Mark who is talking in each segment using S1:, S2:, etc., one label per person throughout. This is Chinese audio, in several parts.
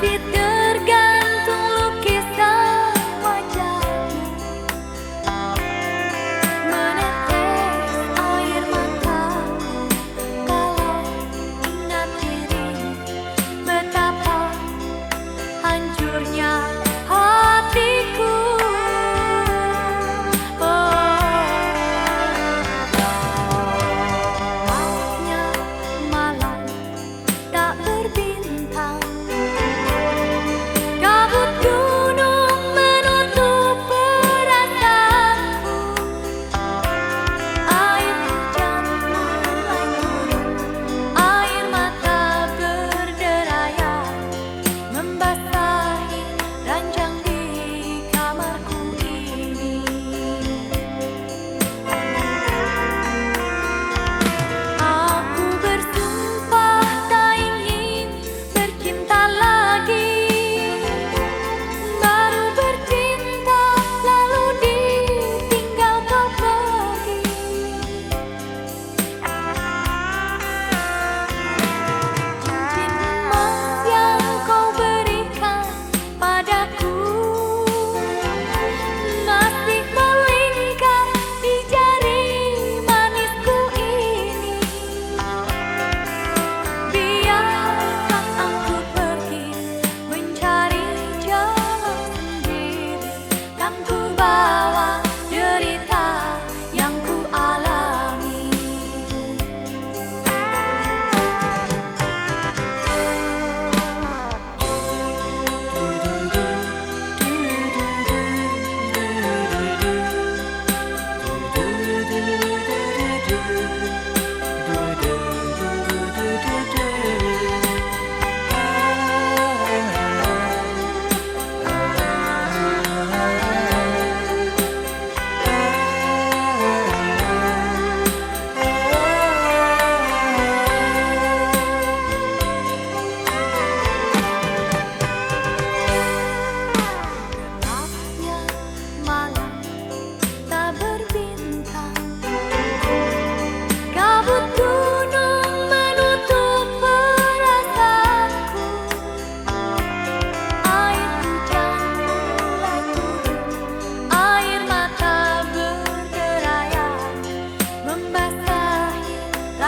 S1: світи.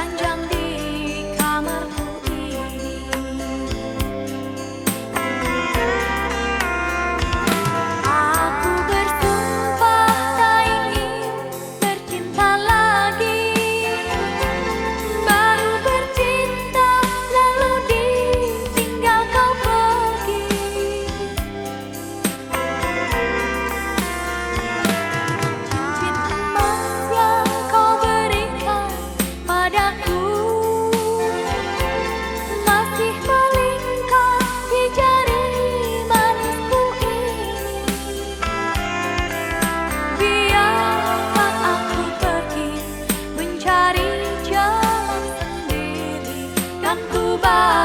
S1: 万丈 goodbye.